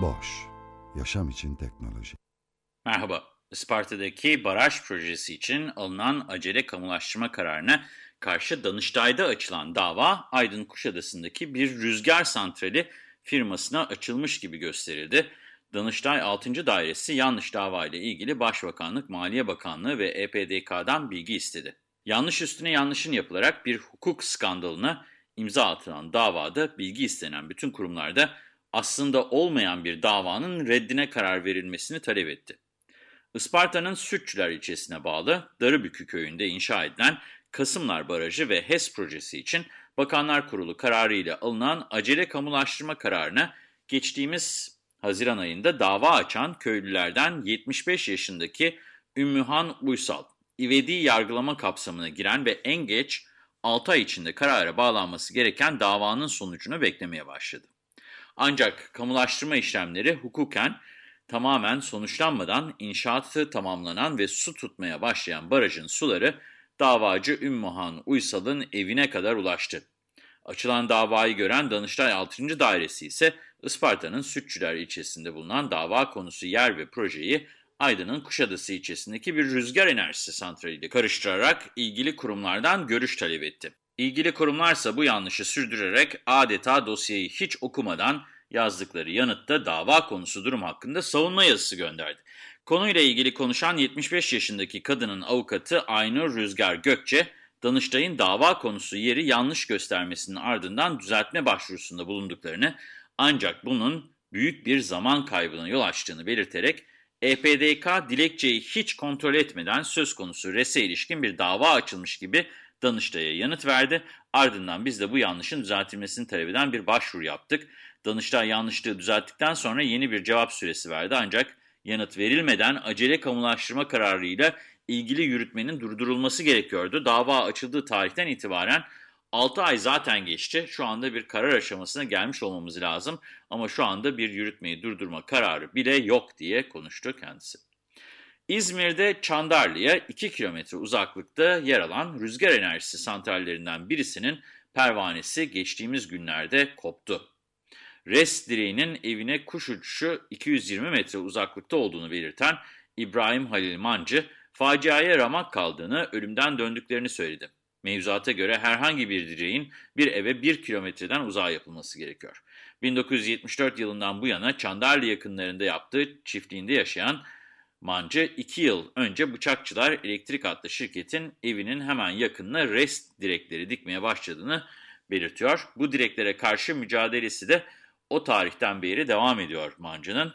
Boş, yaşam için teknoloji. Merhaba, Isparta'daki baraj projesi için alınan acele kamulaştırma kararına karşı Danıştay'da açılan dava Aydın Kuşadası'ndaki bir rüzgar santrali firmasına açılmış gibi gösterildi. Danıştay 6. Dairesi yanlış dava ile ilgili Başbakanlık, Maliye Bakanlığı ve EPDK'dan bilgi istedi. Yanlış üstüne yanlışın yapılarak bir hukuk skandalına imza atılan davada bilgi istenen bütün kurumlarda aslında olmayan bir davanın reddine karar verilmesini talep etti. Isparta'nın Sütçüler ilçesine bağlı Darıbükü köyünde inşa edilen Kasımlar Barajı ve HES projesi için Bakanlar Kurulu kararı ile alınan acele kamulaştırma kararına geçtiğimiz Haziran ayında dava açan köylülerden 75 yaşındaki Ümmühan Uysal, ivedi yargılama kapsamına giren ve en geç 6 ay içinde karara bağlanması gereken davanın sonucunu beklemeye başladı. Ancak kamulaştırma işlemleri hukuken tamamen sonuçlanmadan inşaatı tamamlanan ve su tutmaya başlayan barajın suları davacı Ümmühan Uysal'ın evine kadar ulaştı. Açılan davayı gören Danıştay 6. Dairesi ise Isparta'nın Sütçüler ilçesinde bulunan dava konusu yer ve projeyi Aydın'ın Kuşadası ilçesindeki bir rüzgar enerjisi santraliyle karıştırarak ilgili kurumlardan görüş talep etti. İlgili kurumlarsa bu yanlışı sürdürerek adeta dosyayı hiç okumadan yazdıkları yanıtta dava konusu durum hakkında savunma yazısı gönderdi. Konuyla ilgili konuşan 75 yaşındaki kadının avukatı Aynur Rüzgar Gökçe, Danıştay'ın dava konusu yeri yanlış göstermesinin ardından düzeltme başvurusunda bulunduklarını ancak bunun büyük bir zaman kaybına yol açtığını belirterek EPDK dilekçeyi hiç kontrol etmeden söz konusu rese ilişkin bir dava açılmış gibi Danıştay'a yanıt verdi. Ardından biz de bu yanlışın düzeltilmesini talep eden bir başvuru yaptık. Danıştay yanlışlığı düzelttikten sonra yeni bir cevap süresi verdi ancak yanıt verilmeden acele kamulaştırma kararıyla ilgili yürütmenin durdurulması gerekiyordu. Dava açıldığı tarihten itibaren 6 ay zaten geçti. Şu anda bir karar aşamasına gelmiş olmamız lazım. Ama şu anda bir yürütmeyi durdurma kararı bile yok diye konuştu kendisi. İzmir'de Çandarlı'ya 2 kilometre uzaklıkta yer alan rüzgar enerjisi santrallerinden birisinin pervanesi geçtiğimiz günlerde koptu. Res direğinin evine kuş uçuşu 220 metre uzaklıkta olduğunu belirten İbrahim Halil Mancı, faciaya ramak kaldığını, ölümden döndüklerini söyledi. Mevzuata göre herhangi bir direğin bir eve 1 kilometreden uzağa yapılması gerekiyor. 1974 yılından bu yana Çandarlı yakınlarında yaptığı çiftliğinde yaşayan Mancı 2 yıl önce Bıçakçılar Elektrik adlı şirketin evinin hemen yakınına rest direkleri dikmeye başladığını belirtiyor. Bu direklere karşı mücadelesi de o tarihten beri devam ediyor Mancı'nın.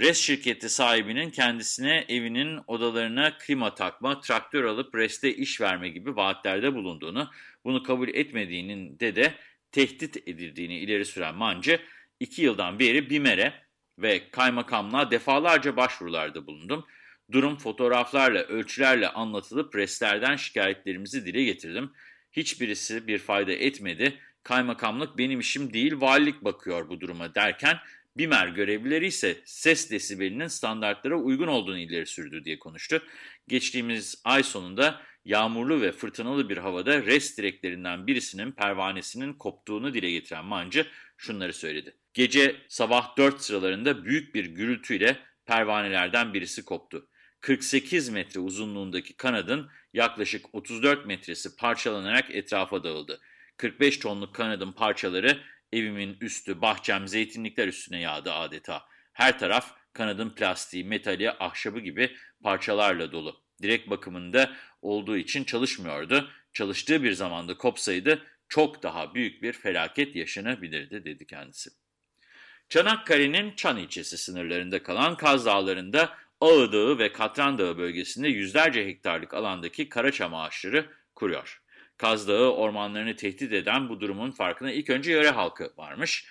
Res şirketi sahibinin kendisine evinin odalarına klima takma, traktör alıp reste iş verme gibi vaatlerde bulunduğunu, bunu kabul etmediğinin de de tehdit edildiğini ileri süren Mancı, iki yıldan beri BİMER'e ve kaymakamlığa defalarca başvurularda bulundum. Durum fotoğraflarla, ölçülerle anlatılıp restlerden şikayetlerimizi dile getirdim. Hiçbirisi bir fayda etmedi. Kaymakamlık benim işim değil, valilik bakıyor bu duruma derken BİMER görevlileri ise ses desibelinin standartlara uygun olduğunu ileri sürdü diye konuştu. Geçtiğimiz ay sonunda yağmurlu ve fırtınalı bir havada res direklerinden birisinin pervanesinin koptuğunu dile getiren Mancı şunları söyledi. Gece sabah 4 sıralarında büyük bir gürültüyle pervanelerden birisi koptu. 48 metre uzunluğundaki kanadın yaklaşık 34 metresi parçalanarak etrafa dağıldı. 45 tonluk kanadın parçaları evimin üstü, bahçem, zeytinlikler üstüne yağdı adeta. Her taraf kanadın plastiği, metali, ahşabı gibi parçalarla dolu. Direkt bakımında olduğu için çalışmıyordu. Çalıştığı bir zamanda kopsaydı çok daha büyük bir felaket yaşanabilirdi dedi kendisi. Çanakkale'nin Çan ilçesi sınırlarında kalan Kaz Dağları'nda Ağı Dağı ve Katran Dağı bölgesinde yüzlerce hektarlık alandaki karaçam ağaçları kuruyor. Kaz Dağı ormanlarını tehdit eden bu durumun farkına ilk önce yöre halkı varmış.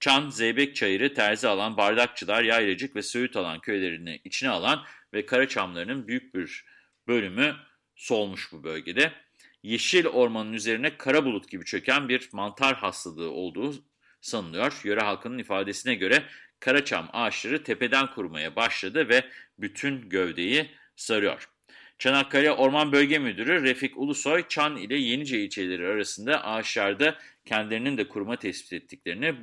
Çan, Zeybek Çayırı, Terzi alan, Bardakçılar, Yaylacık ve Söğüt alan köylerini içine alan ve Karaçamlarının büyük bir bölümü solmuş bu bölgede. Yeşil ormanın üzerine kara bulut gibi çöken bir mantar hastalığı olduğu sanılıyor. Yöre halkının ifadesine göre Karaçam ağaçları tepeden kurumaya başladı ve bütün gövdeyi sarıyor. Çanakkale Orman Bölge Müdürü Refik Ulusoy, Çan ile Yenice ilçeleri arasında ağaçlarda kendilerinin de kuruma tespit ettiklerini,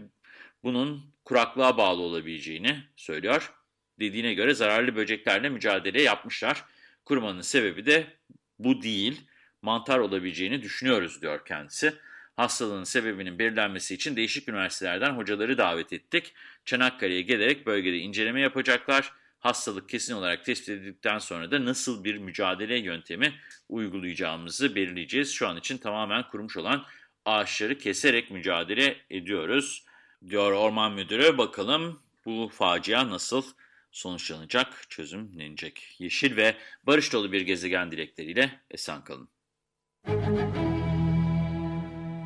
bunun kuraklığa bağlı olabileceğini söylüyor. Dediğine göre zararlı böceklerle mücadele yapmışlar. Kurumanın sebebi de bu değil, mantar olabileceğini düşünüyoruz diyor kendisi. Hastalığın sebebinin belirlenmesi için değişik üniversitelerden hocaları davet ettik. Çanakkale'ye gelerek bölgede inceleme yapacaklar. Hastalık kesin olarak tespit edildikten sonra da nasıl bir mücadele yöntemi uygulayacağımızı belirleyeceğiz. Şu an için tamamen kurumuş olan ağaçları keserek mücadele ediyoruz, diyor Orman Müdürü. Bakalım bu facia nasıl sonuçlanacak, çözümlenecek. Yeşil ve barış dolu bir gezegen dilekleriyle esen kalın.